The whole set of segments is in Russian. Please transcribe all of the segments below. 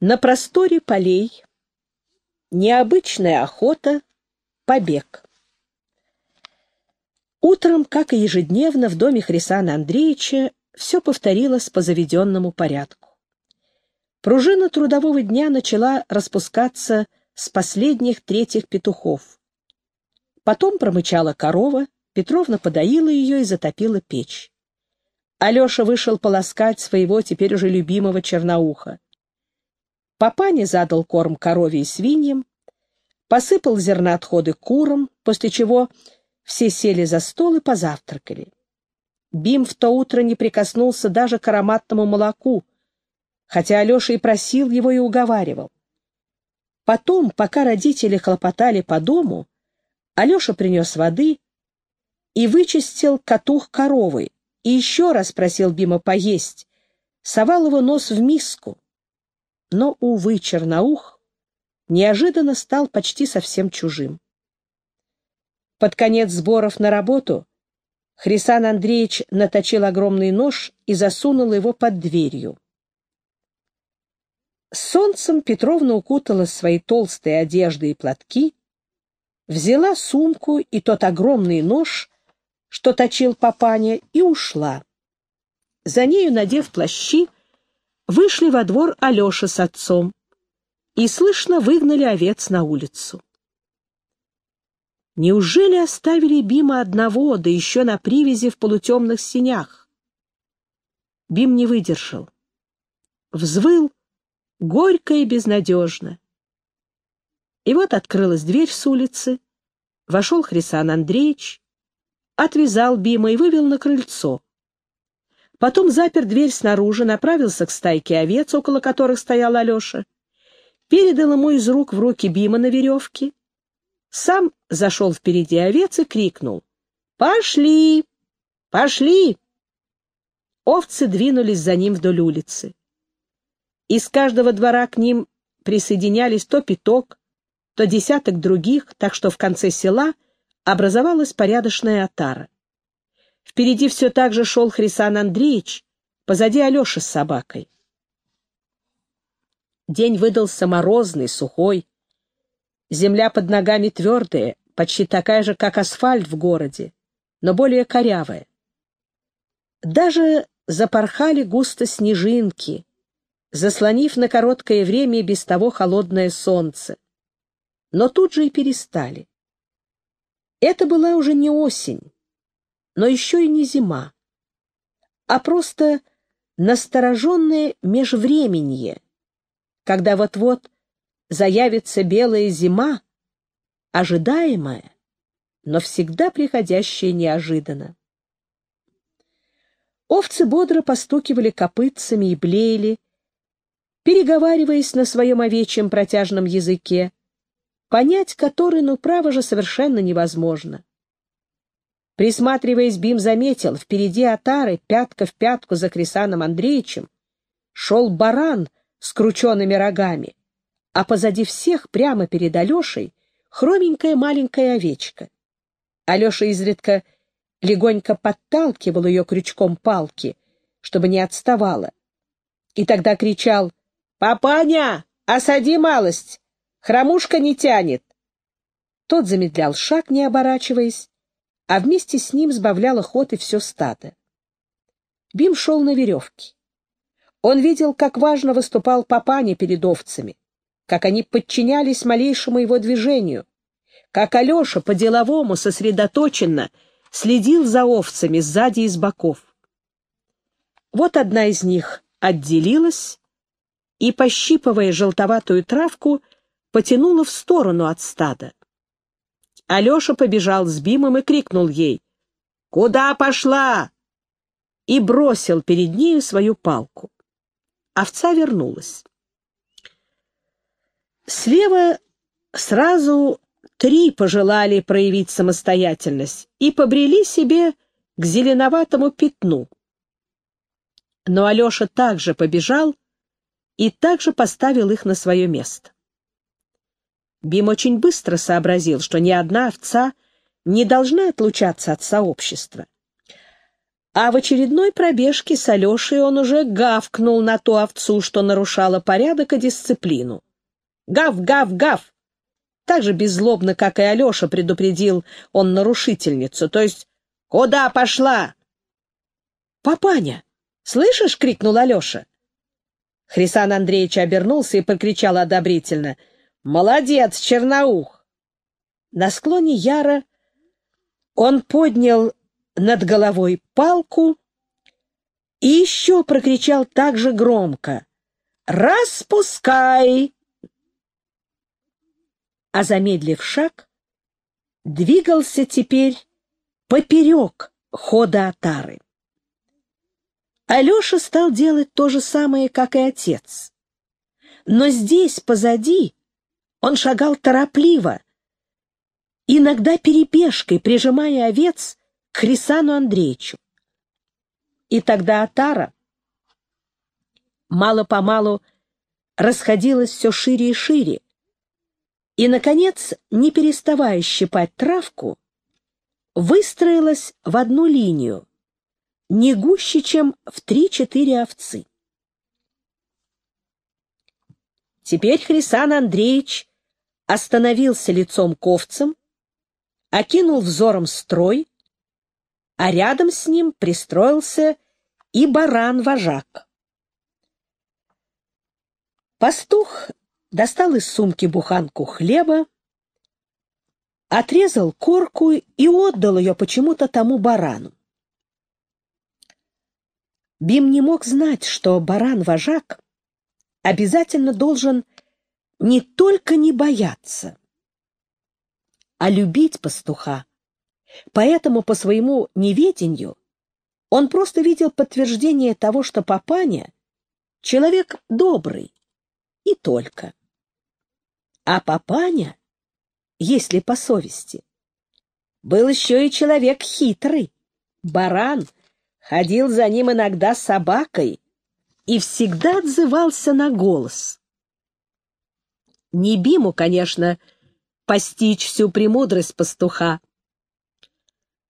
На просторе полей необычная охота, побег. Утром, как и ежедневно, в доме Хрисана Андреевича все повторилось по заведенному порядку. Пружина трудового дня начала распускаться с последних третьих петухов. Потом промычала корова, Петровна подоила ее и затопила печь. Алеша вышел полоскать своего теперь уже любимого черноуха. Папаня задал корм корове и свиньям, посыпал зерноотходы курам, после чего все сели за стол и позавтракали. Бим в то утро не прикоснулся даже к ароматному молоку, хотя Алеша и просил его и уговаривал. Потом, пока родители хлопотали по дому, Алеша принес воды и вычистил катух коровы, и еще раз просил Бима поесть, совал его нос в миску. Но, увы, Черноух неожиданно стал почти совсем чужим. Под конец сборов на работу Хрисан Андреевич наточил огромный нож и засунул его под дверью. солнцем Петровна укутала свои толстые одежды и платки, взяла сумку и тот огромный нож, что точил папаня, и ушла. За нею, надев плащи, вышли во двор Алеша с отцом и, слышно, выгнали овец на улицу. Неужели оставили Бима одного, да еще на привязи в полутемных синях? Бим не выдержал. Взвыл горько и безнадежно. И вот открылась дверь с улицы, вошел Хрисан Андреевич, отвязал Бима и вывел на крыльцо. Потом запер дверь снаружи, направился к стайке овец, около которых стоял Алеша, передал ему из рук в руки Бима на веревке, сам зашел впереди овец и крикнул «Пошли! Пошли!» Овцы двинулись за ним вдоль улицы. Из каждого двора к ним присоединялись то пяток, то десяток других, так что в конце села образовалась порядочная отара. Впереди все так же шел Хрисан Андреевич, позади Алеша с собакой. День выдался морозный, сухой. Земля под ногами твердая, почти такая же, как асфальт в городе, но более корявая. Даже запорхали густо снежинки, заслонив на короткое время без того холодное солнце. Но тут же и перестали. Это была уже не осень, но еще и не зима, а просто настороженное межвременье, когда вот-вот заявится белая зима, ожидаемая, но всегда приходящая неожиданно. Овцы бодро постукивали копытцами и блеяли, переговариваясь на своем овечьем протяжном языке, понять который, ну, право же, совершенно невозможно. Присматриваясь, Бим заметил, впереди отары, пятка в пятку за Крисаном Андреевичем, шел баран с крученными рогами, а позади всех, прямо перед Алешей, хроменькая маленькая овечка. Алеша изредка легонько подталкивал ее крючком палки, чтобы не отставала, и тогда кричал «Папаня, осади малость! Хромушка не тянет!» Тот замедлял шаг, не оборачиваясь, а вместе с ним сбавляло ход и все стадо. Бим шел на веревке. Он видел, как важно выступал Папаня перед овцами как они подчинялись малейшему его движению, как Алеша по-деловому сосредоточенно следил за овцами сзади и с боков. Вот одна из них отделилась и, пощипывая желтоватую травку, потянула в сторону от стада. Алеша побежал с Бимом и крикнул ей «Куда пошла?» и бросил перед нею свою палку. Овца вернулась. Слева сразу три пожелали проявить самостоятельность и побрели себе к зеленоватому пятну. Но Алеша также побежал и также поставил их на свое место. Бим очень быстро сообразил, что ни одна овца не должна отлучаться от сообщества. А в очередной пробежке с Алешей он уже гавкнул на ту овцу, что нарушала порядок и дисциплину. «Гав, гав, гав!» Так же беззлобно, как и Алеша, предупредил он нарушительницу, то есть «Куда пошла?» «Папаня, слышишь?» — крикнул Алеша. Хрисан Андреевич обернулся и прокричал одобрительно. «Молодец, черноух!» На склоне Яра он поднял над головой палку и еще прокричал так же громко «Распускай!» А замедлив шаг, двигался теперь поперек хода отары. Алеша стал делать то же самое, как и отец. Но здесь, позади, он шагал торопливо, иногда перебежкой, прижимая овец к Хрисану Андреевичу. И тогда Атара мало-помалу расходилась все шире и шире, и, наконец, не переставая щипать травку, выстроилась в одну линию, не гуще, чем в три-четыре овцы. Теперь Хрисан Андреевич остановился лицом к овцам, окинул взором строй, а рядом с ним пристроился и баран-вожак. Пастух достал из сумки буханку хлеба, отрезал корку и отдал ее почему-то тому барану. Бим не мог знать, что баран-вожак обязательно должен не только не бояться, а любить пастуха. Поэтому по своему неведению он просто видел подтверждение того, что папаня — человек добрый, и только. А папаня, если по совести, был еще и человек хитрый, баран, ходил за ним иногда собакой и всегда отзывался на голос. Не Биму, конечно, постичь всю премудрость пастуха.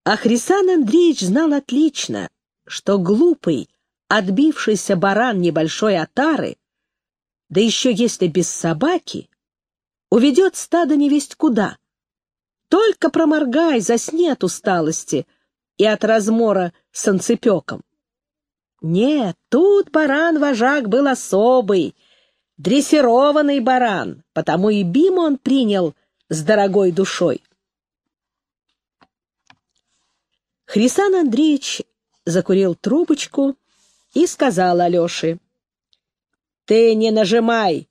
А Хрисан Андреевич знал отлично, что глупый, отбившийся баран небольшой отары, да еще если без собаки, уведет стадо невесть куда. Только проморгай, засни от усталости и от размора санцепеком. Нет, тут баран-вожак был особый, дрессированный баран, потому и Бим он принял с дорогой душой. Хрисан Андреевич закурил трубочку и сказал Алёше, «Ты не нажимай,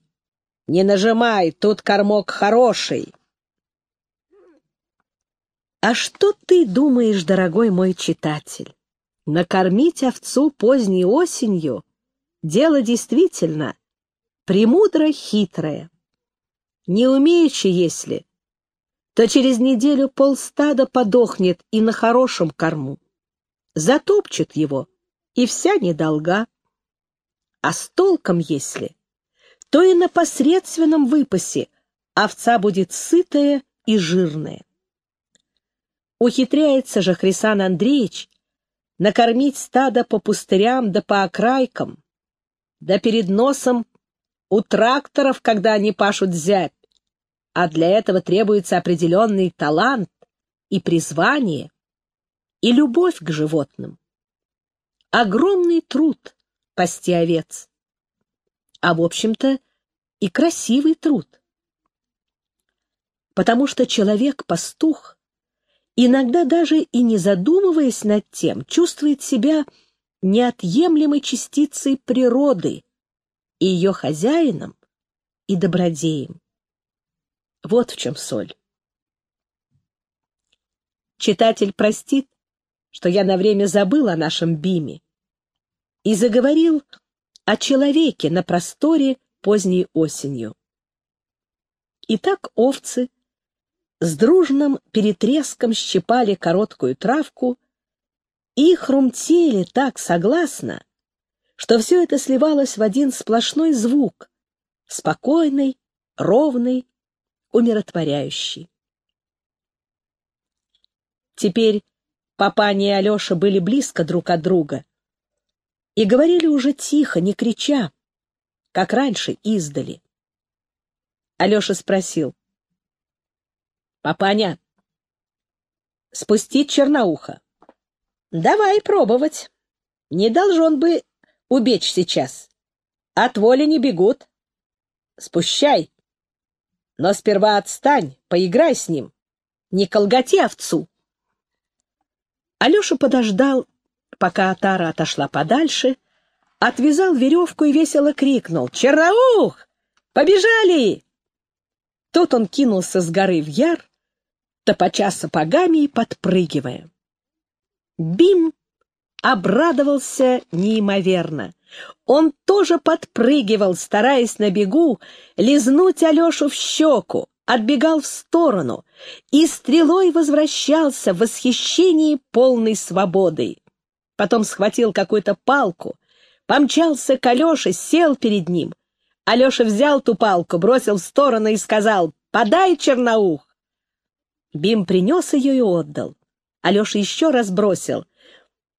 не нажимай, тут кормок хороший». А что ты думаешь, дорогой мой читатель? Накормить овцу поздней осенью — дело действительно премудро хитрое. Не умеючи, если, то через неделю полстада подохнет и на хорошем корму. Затопчут его, и вся недолга. А с толком, если, то и на посредственном выпасе овца будет сытая и жирная. Ухитряется же Хрисан Андреевич накормить стадо по пустырям да по окрайкам, да перед носом у тракторов, когда они пашут зябь, а для этого требуется определенный талант и призвание, и любовь к животным. Огромный труд пасти овец, а, в общем-то, и красивый труд. Потому что человек-пастух иногда даже и не задумываясь над тем, чувствует себя неотъемлемой частицей природы и ее хозяином и добродеем. Вот в чем соль. Читатель простит, что я на время забыл о нашем Биме и заговорил о человеке на просторе поздней осенью. Итак, овцы с дружным перетреском щипали короткую травку и хрумтели так согласно, что все это сливалось в один сплошной звук, спокойный, ровный, умиротворяющий. Теперь Папаня и Алеша были близко друг от друга и говорили уже тихо, не крича, как раньше, издали. Алеша спросил. «Папаня, спустить черноуха?» «Давай пробовать. Не должен бы убечь сейчас. От воли не бегут. Спущай. Но сперва отстань, поиграй с ним. Не колготи овцу». Алеша подождал, пока Атара отошла подальше, отвязал веревку и весело крикнул «Черноух! Побежали!» Тут он кинулся с горы в яр, топоча сапогами и подпрыгивая. Бим обрадовался неимоверно. Он тоже подпрыгивал, стараясь на бегу лизнуть Алешу в щеку, отбегал в сторону и стрелой возвращался в восхищении полной свободой. Потом схватил какую-то палку, помчался к Алёше, сел перед ним. Алёша взял ту палку, бросил в сторону и сказал «Подай, черноух!» Бим принес ее и отдал. Алёша еще раз бросил,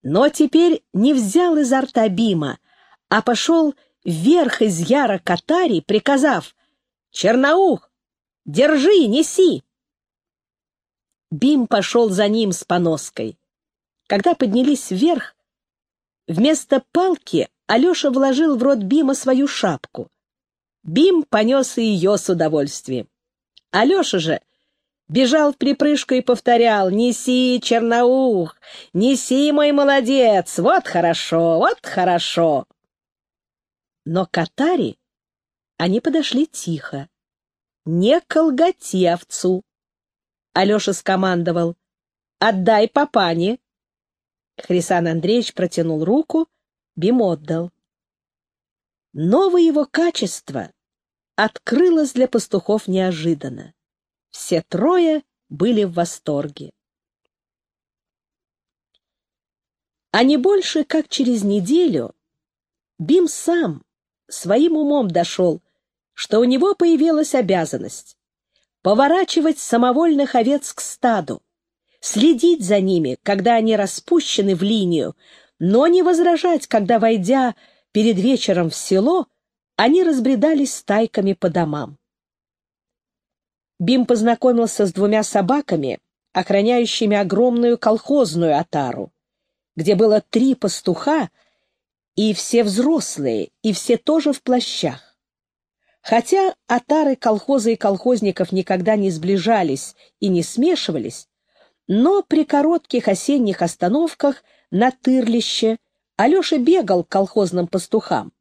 но теперь не взял изо рта Бима, а пошел вверх из яра катари, приказав «Черноух, держи, неси!» Бим пошел за ним с поноской. Когда поднялись вверх, вместо палки Алеша вложил в рот Бима свою шапку. Бим понес и ее с удовольствием. Алеша же бежал в припрыжку и повторял «Неси, черноух! Неси, мой молодец! Вот хорошо, вот хорошо!» Но к они подошли тихо. «Не колготи овцу!» Алеша скомандовал «Отдай папане!» Хрисан Андреевич протянул руку, Бим отдал. Новое его качество открылось для пастухов неожиданно. Все трое были в восторге. А не больше, как через неделю, Бим сам своим умом дошел, что у него появилась обязанность поворачивать самовольных овец к стаду, следить за ними, когда они распущены в линию, но не возражать, когда, войдя перед вечером в село, они разбредались стайками по домам. Бим познакомился с двумя собаками, охраняющими огромную колхозную отару, где было три пастуха, и все взрослые, и все тоже в плащах. Хотя отары колхоза и колхозников никогда не сближались и не смешивались, но при коротких осенних остановках на тырлище Алеша бегал к колхозным пастухам,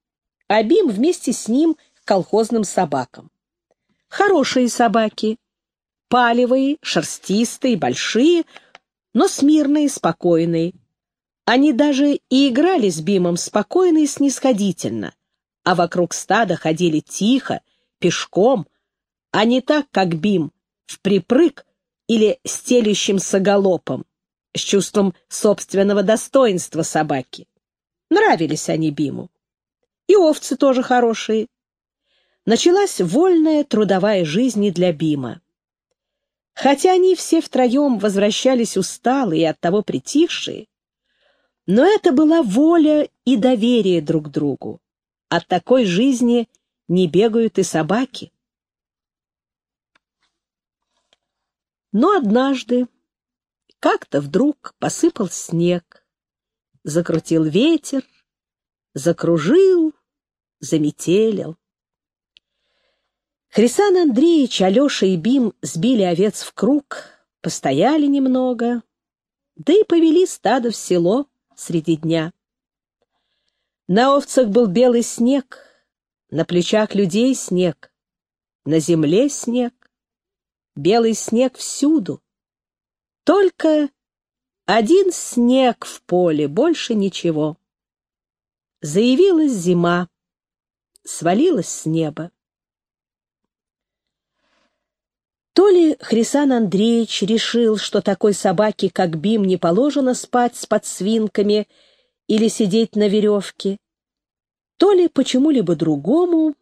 а Бим вместе с ним к колхозным собакам. Хорошие собаки, палевые, шерстистые, большие, но смирные, спокойные. Они даже и играли с Бимом спокойно и снисходительно, а вокруг стада ходили тихо, пешком, а не так, как Бим, в припрыг или стелющимся галопом, с чувством собственного достоинства собаки. Нравились они Биму. И овцы тоже хорошие. Началась вольная трудовая жизнь и для Бима. Хотя они все втроем возвращались усталые и оттого притихшие, но это была воля и доверие друг другу. От такой жизни не бегают и собаки. Но однажды как-то вдруг посыпал снег, закрутил ветер, закружил, заметелил. Хрисан Андреевич, Алеша и Бим сбили овец в круг, постояли немного, да и повели стадо в село среди дня. На овцах был белый снег, на плечах людей снег, на земле снег белый снег всюду. Только один снег в поле, больше ничего. Заявилась зима, свалилась с неба. То ли Хрисан Андреевич решил, что такой собаке, как Бим, не положено спать с подсвинками или сидеть на веревке, то ли почему-либо другому,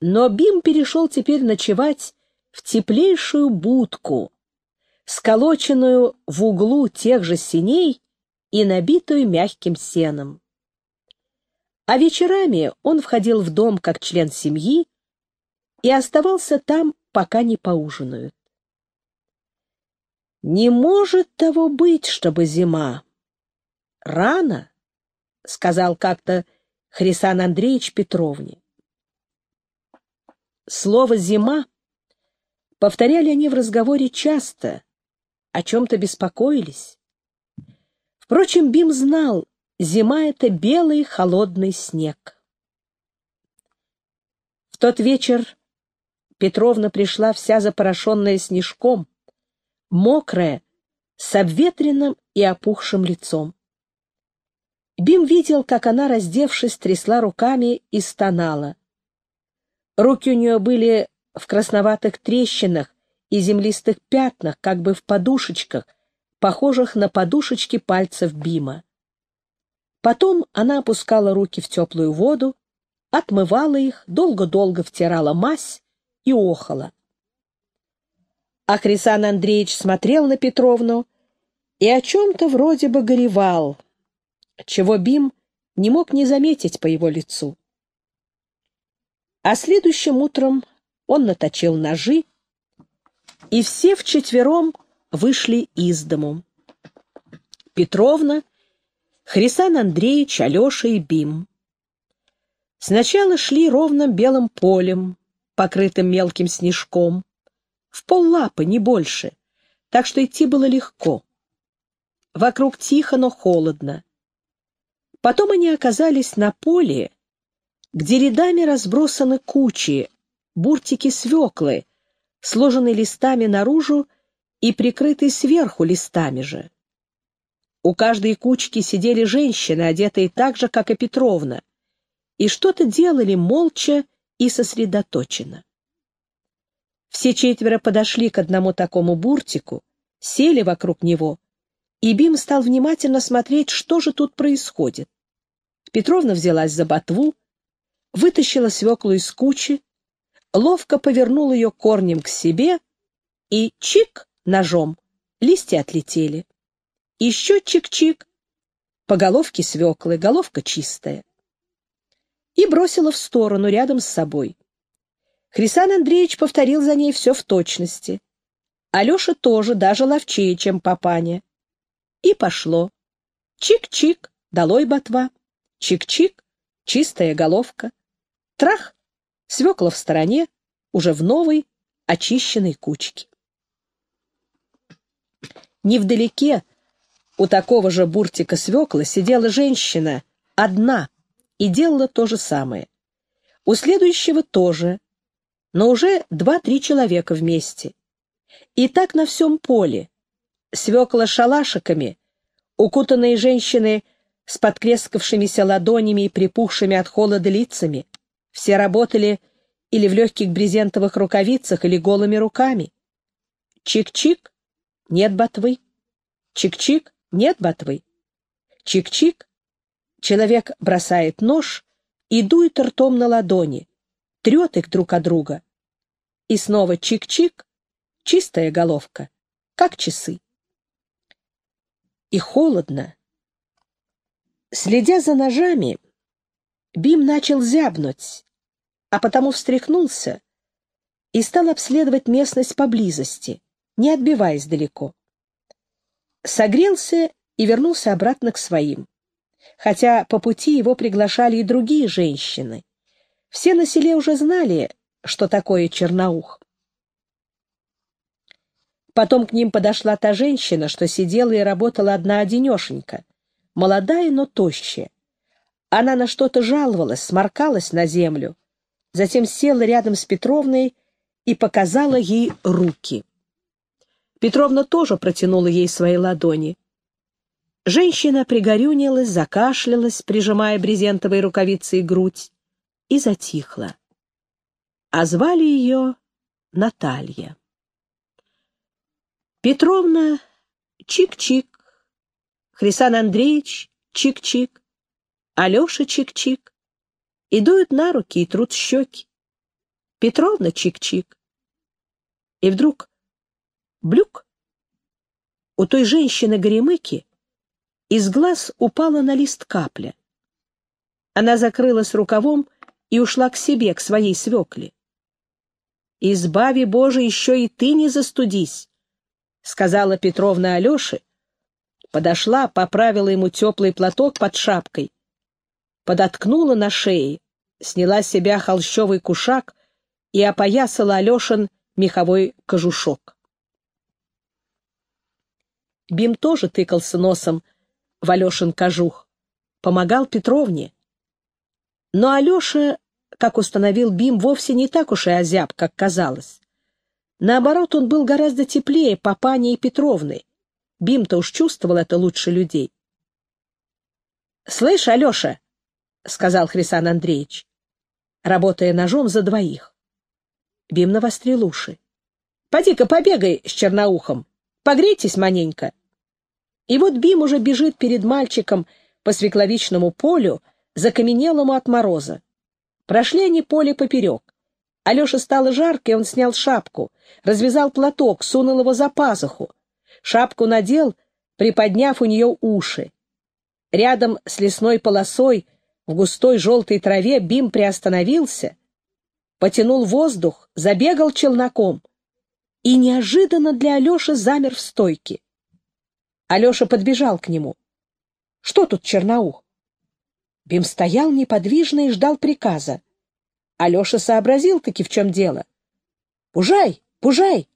но Бим перешел теперь ночевать в теплейшую будку, сколоченную в углу тех же синей и набитую мягким сеном. А вечерами он входил в дом как член семьи и оставался там, пока не поужинают. Не может того быть, чтобы зима. Рано, — сказал как-то Хрисан Андреевич Петровне. Слово «зима» повторяли они в разговоре часто, о чем-то беспокоились. Впрочем, Бим знал, зима — это белый холодный снег. В тот вечер Петровна пришла вся запорошенная снежком, мокрая, с обветренным и опухшим лицом. Бим видел, как она, раздевшись, трясла руками и стонала. Руки у нее были в красноватых трещинах и землистых пятнах, как бы в подушечках, похожих на подушечки пальцев Бима. Потом она опускала руки в теплую воду, отмывала их, долго-долго втирала мазь и охала. А Хрисан Андреевич смотрел на Петровну и о чем-то вроде бы горевал, чего Бим не мог не заметить по его лицу. А следующим утром он наточил ножи, и все вчетвером вышли из дому. Петровна, Хрисан Андреевич, Алеша и Бим. Сначала шли ровным белым полем, покрытым мелким снежком, в поллапы, не больше, так что идти было легко. Вокруг тихо, но холодно. Потом они оказались на поле, где рядами разбросаны кучи, буртики свеклы, сложенные листами наружу и прикрытые сверху листами же. У каждой кучки сидели женщины, одетые так же, как и Петровна, и что-то делали молча и сосредоточенно. Все четверо подошли к одному такому буртику, сели вокруг него, и Бим стал внимательно смотреть, что же тут происходит. Петровна взялась за ботву, вытащила свеклу из кучи, ловко повернула ее корнем к себе и чик ножом, листья отлетели. Еще чик-чик, по головке свеклы, головка чистая. И бросила в сторону, рядом с собой. Хрисан Андреевич повторил за ней все в точности. Алеша тоже, даже ловчее, чем папаня. И пошло. Чик-чик, долой ботва. Чик-чик, чистая головка. Трах, свекла в стороне, уже в новой, очищенной кучке. Невдалеке, у такого же буртика свекла, сидела женщина, одна, и делала то же самое. У следующего тоже, но уже два-три человека вместе. И так на всем поле. Свекла шалашиками, укутанные женщины с подклескавшимися ладонями и припухшими от холода лицами. Все работали или в легких брезентовых рукавицах, или голыми руками. Чик-чик, нет ботвы. Чик-чик, нет ботвы. Чик-чик, человек бросает нож и дует ртом на ладони, трет их друг от друга. И снова чик-чик, чистая головка, как часы. И холодно, Следя за ножами, Бим начал зябнуть, а потому встряхнулся и стал обследовать местность поблизости, не отбиваясь далеко. Согрелся и вернулся обратно к своим, хотя по пути его приглашали и другие женщины. Все на селе уже знали, что такое черноух. Потом к ним подошла та женщина, что сидела и работала одна-одинешенька молодая, но тощая. Она на что-то жаловалась, сморкалась на землю, затем села рядом с Петровной и показала ей руки. Петровна тоже протянула ей свои ладони. Женщина пригорюнилась, закашлялась, прижимая брезентовой рукавицей грудь, и затихла. А звали ее Наталья. Петровна чик-чик Хрисан Андреевич чик-чик, Алеша чик-чик, и дуют на руки и трут щеки. Петровна чик-чик. И вдруг блюк, у той женщины-горемыки из глаз упала на лист капля. Она закрылась рукавом и ушла к себе, к своей свекле. «Избави, Боже, еще и ты не застудись», — сказала Петровна Алёше, подошла, поправила ему теплый платок под шапкой, подоткнула на шее, сняла с себя холщовый кушак и опоясала Алешин меховой кожушок. Бим тоже тыкался носом в Алешин кожух, помогал Петровне. Но Алеша, как установил Бим, вовсе не так уж и озяб, как казалось. Наоборот, он был гораздо теплее папани и Петровны. Бим-то уж чувствовал это лучше людей. — Слышь, Алеша, — сказал Хрисан Андреевич, работая ножом за двоих. Бим навострил уши. — Поди-ка побегай с черноухом, погрейтесь маненько. И вот Бим уже бежит перед мальчиком по свекловичному полю, закаменелому от мороза. Прошли они поле поперек. Алёше стало жарко, и он снял шапку, развязал платок, сунул его за пазуху. Шапку надел, приподняв у нее уши. Рядом с лесной полосой в густой желтой траве Бим приостановился, потянул воздух, забегал челноком и неожиданно для Алеши замер в стойке. Алеша подбежал к нему. — Что тут, Черноух? Бим стоял неподвижно и ждал приказа. Алеша сообразил-таки, в чем дело. — Пужай! Пужай!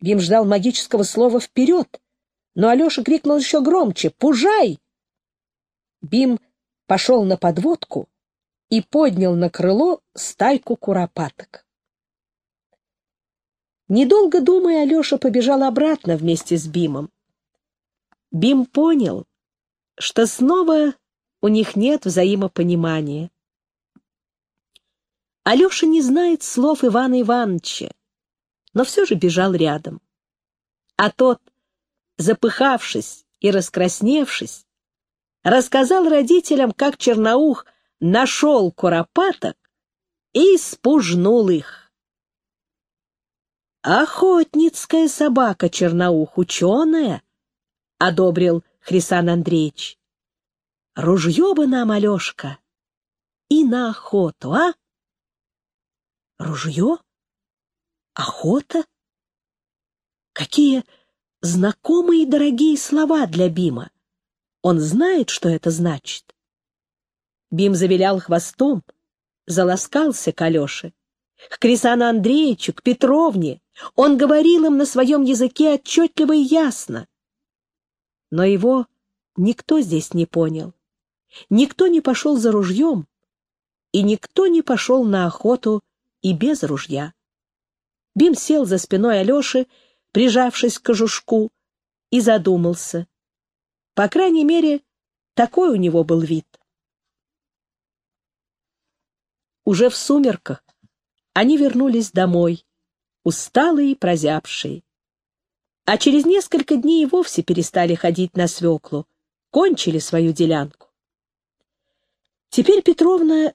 Бим ждал магического слова «вперед», но Алеша крикнул еще громче «Пужай!». Бим пошел на подводку и поднял на крыло стайку куропаток. Недолго думая, Алеша побежал обратно вместе с Бимом. Бим понял, что снова у них нет взаимопонимания. Алеша не знает слов Ивана Ивановича, но все же бежал рядом. А тот, запыхавшись и раскрасневшись, рассказал родителям, как Черноух нашел куропаток и спужнул их. «Охотницкая собака Черноух, ученая!» — одобрил Хрисан Андреевич. «Ружье бы нам, Алешка, и на охоту, а?» «Ружье? Охота?» Какие знакомые и дорогие слова для Бима! Он знает, что это значит. Бим завилял хвостом, заласкался к Алёше, к Крисану Андреевичу, к Петровне. Он говорил им на своем языке отчетливо и ясно. Но его никто здесь не понял. Никто не пошел за ружьем, и никто не пошел на охоту и без ружья. Бим сел за спиной Алёши, прижавшись к кожушку, и задумался. По крайней мере, такой у него был вид. Уже в сумерках они вернулись домой, усталые и прозябшие. А через несколько дней и вовсе перестали ходить на свеклу, кончили свою делянку. Теперь Петровна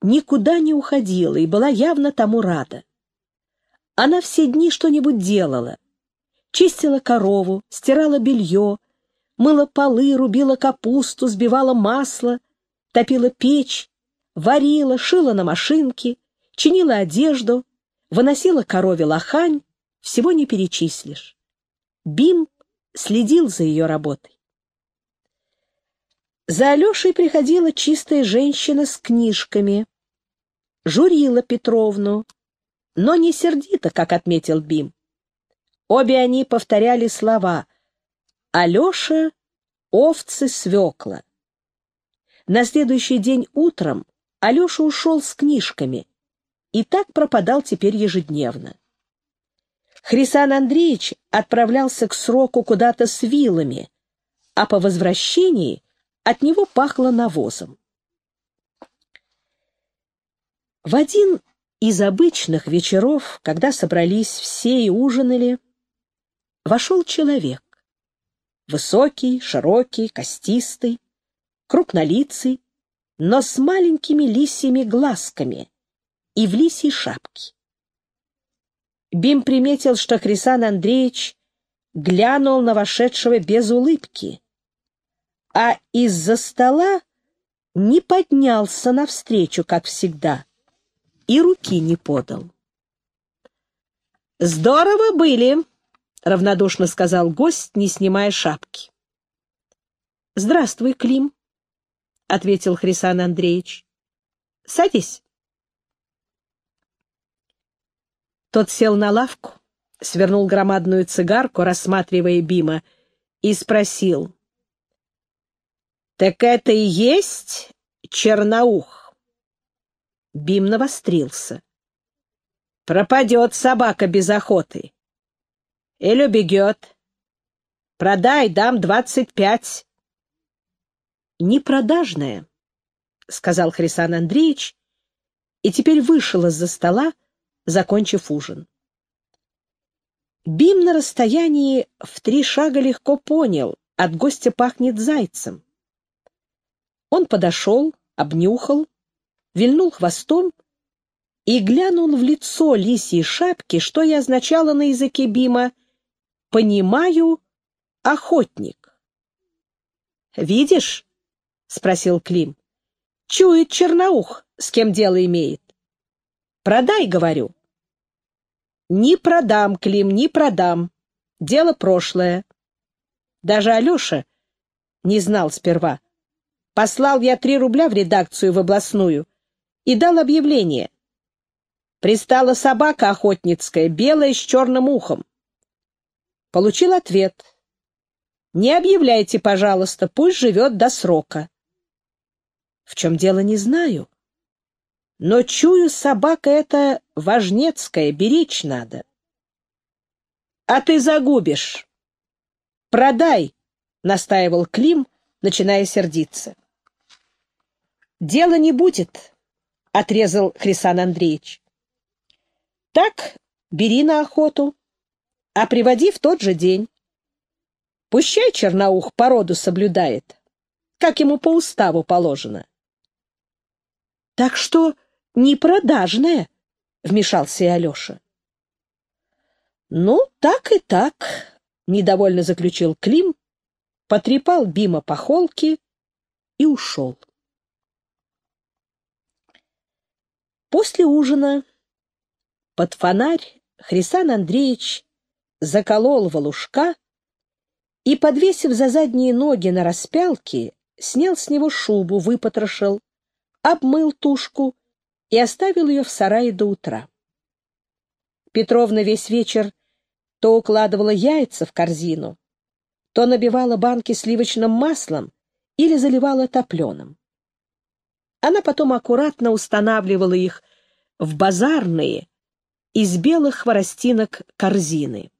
никуда не уходила и была явно тому рада. Она все дни что-нибудь делала. Чистила корову, стирала белье, мыла полы, рубила капусту, сбивала масло, топила печь, варила, шила на машинке, чинила одежду, выносила корове лохань, всего не перечислишь. Бим следил за ее работой. За Алешей приходила чистая женщина с книжками, журила Петровну, но не сердито, как отметил Бим. Обе они повторяли слова Алеша — овцы свекла. На следующий день утром Алеша ушел с книжками и так пропадал теперь ежедневно. Хрисан Андреевич отправлялся к сроку куда-то с вилами, а по возвращении от него пахло навозом. В один из обычных вечеров, когда собрались все и ужинали, вошел человек. Высокий, широкий, костистый, крупнолицый, но с маленькими лисьими глазками и в лисьей шапке. Бим приметил, что Хрисан Андреевич глянул на вошедшего без улыбки, а из-за стола не поднялся навстречу, как всегда, и руки не подал. «Здорово были!» — равнодушно сказал гость, не снимая шапки. «Здравствуй, Клим», — ответил Хрисан Андреевич. «Садись». Тот сел на лавку, свернул громадную цигарку, рассматривая Бима, и спросил. «Так это и есть черноух?» Бим навострился. «Пропадет собака без охоты. Или убегет. Продай, дам двадцать пять» непродажная, — сказал Хрисан Андреевич, и теперь вышел из-за стола, закончив ужин. Бим на расстоянии в три шага легко понял, от гостя пахнет зайцем. Он подошел, обнюхал, вильнул хвостом и глянул в лицо лисьей шапки, что и означало на языке Бима «понимаю, охотник». «Видишь?» — спросил Клим. — Чует черноух, с кем дело имеет. — Продай, говорю. — Не продам, Клим, не продам. Дело прошлое. Даже Алеша не знал сперва. Послал я три рубля в редакцию в областную и дал объявление. Пристала собака охотницкая, белая с черным ухом. Получил ответ. Не объявляйте, пожалуйста, пусть живет до срока. В чем дело, не знаю. Но чую, собака эта важнецкая, беречь надо. А ты загубишь. Продай, настаивал Клим, начиная сердиться. Дела не будет, отрезал Хрисан Андреевич. Так, бери на охоту, а приводи в тот же день. Пущай черноух породу соблюдает, как ему по уставу положено. — Так что не продажная, — вмешался и Алеша. — Ну, так и так, — недовольно заключил Клим, потрепал Бима по холке и ушел. После ужина под фонарь Хрисан Андреевич заколол волушка и, подвесив за задние ноги на распялке, снял с него шубу, выпотрошил, обмыл тушку и оставил ее в сарае до утра. Петровна весь вечер то укладывала яйца в корзину, то набивала банки сливочным маслом или заливала топленым. Она потом аккуратно устанавливала их в базарные из белых хворостинок корзины.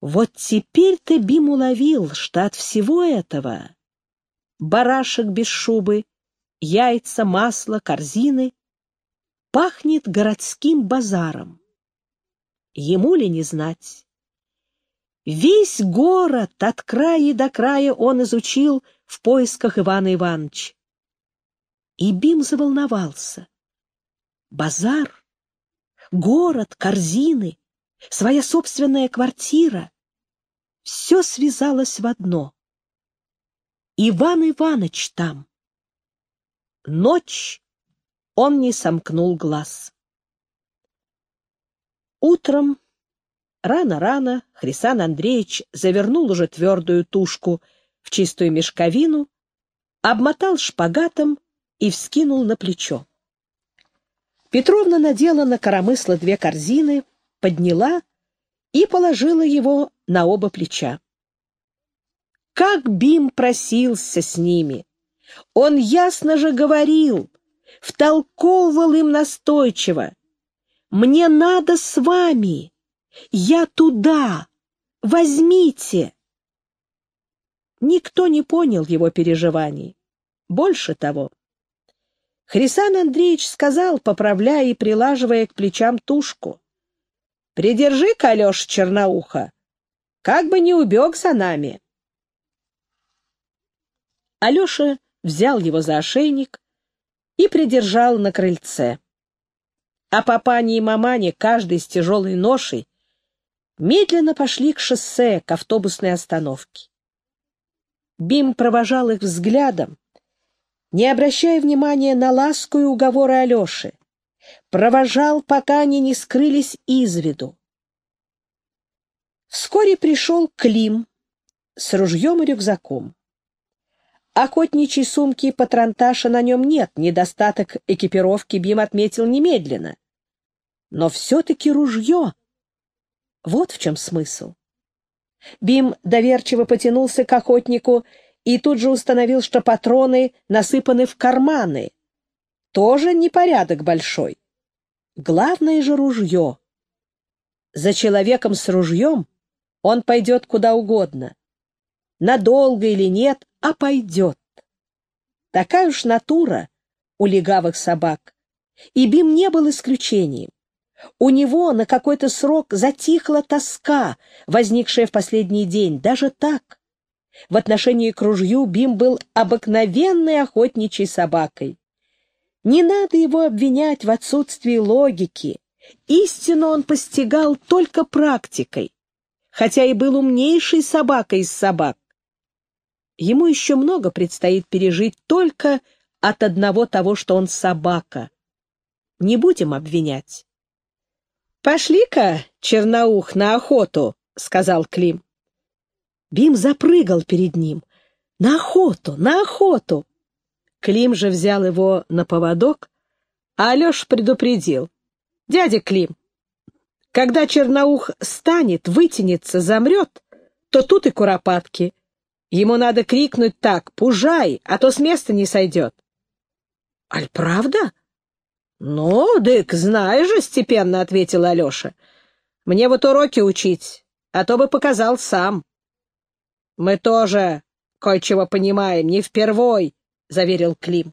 Вот теперь ты, Бим, уловил, что от всего этого барашек без шубы, яйца, масло, корзины. Пахнет городским базаром. Ему ли не знать? Весь город от края до края он изучил в поисках Ивана Ивановича. И Бим заволновался. Базар, город, корзины, своя собственная квартира — все связалось в одно. Иван Иванович там. Ночь он не сомкнул глаз. Утром, рано-рано, Хрисан Андреевич завернул уже твердую тушку в чистую мешковину, обмотал шпагатом и вскинул на плечо. Петровна надела на коромысло две корзины, подняла и положила его на оба плеча. Как Бим просился с ними! Он ясно же говорил, втолковывал им настойчиво. «Мне надо с вами! Я туда! Возьмите!» Никто не понял его переживаний. Больше того, Хрисан Андреевич сказал, поправляя и прилаживая к плечам тушку. «Придержи, Калеша Черноуха, как бы не убег за нами». Алеша взял его за ошейник и придержал на крыльце. А папане и мамане, каждый с тяжелой ношей, медленно пошли к шоссе, к автобусной остановке. Бим провожал их взглядом, не обращая внимания на ласку и уговоры Алеши. Провожал, пока они не скрылись из виду. Вскоре пришел Клим с ружьем и рюкзаком. Охотничьей сумки и патронташа на нем нет, недостаток экипировки Бим отметил немедленно. Но все-таки ружье. Вот в чем смысл. Бим доверчиво потянулся к охотнику и тут же установил, что патроны насыпаны в карманы. Тоже непорядок большой. Главное же ружье. За человеком с ружьем он пойдет куда угодно. Надолго или нет, а пойдет. Такая уж натура у легавых собак. И Бим не был исключением. У него на какой-то срок затихла тоска, возникшая в последний день, даже так. В отношении к ружью Бим был обыкновенной охотничьей собакой. Не надо его обвинять в отсутствии логики. Истину он постигал только практикой, хотя и был умнейшей собакой из собак. Ему еще много предстоит пережить только от одного того, что он собака. Не будем обвинять. «Пошли-ка, черноух, на охоту», — сказал Клим. Бим запрыгал перед ним. «На охоту, на охоту!» Клим же взял его на поводок, а Алеша предупредил. «Дядя Клим, когда черноух станет, вытянется, замрет, то тут и куропатки. Ему надо крикнуть так «Пужай!», а то с места не сойдет. — Аль правда? — Ну, дык, знаешь же, — степенно ответил Алеша. — Мне вот уроки учить, а то бы показал сам. — Мы тоже кое-чего понимаем, не впервой, — заверил Клим.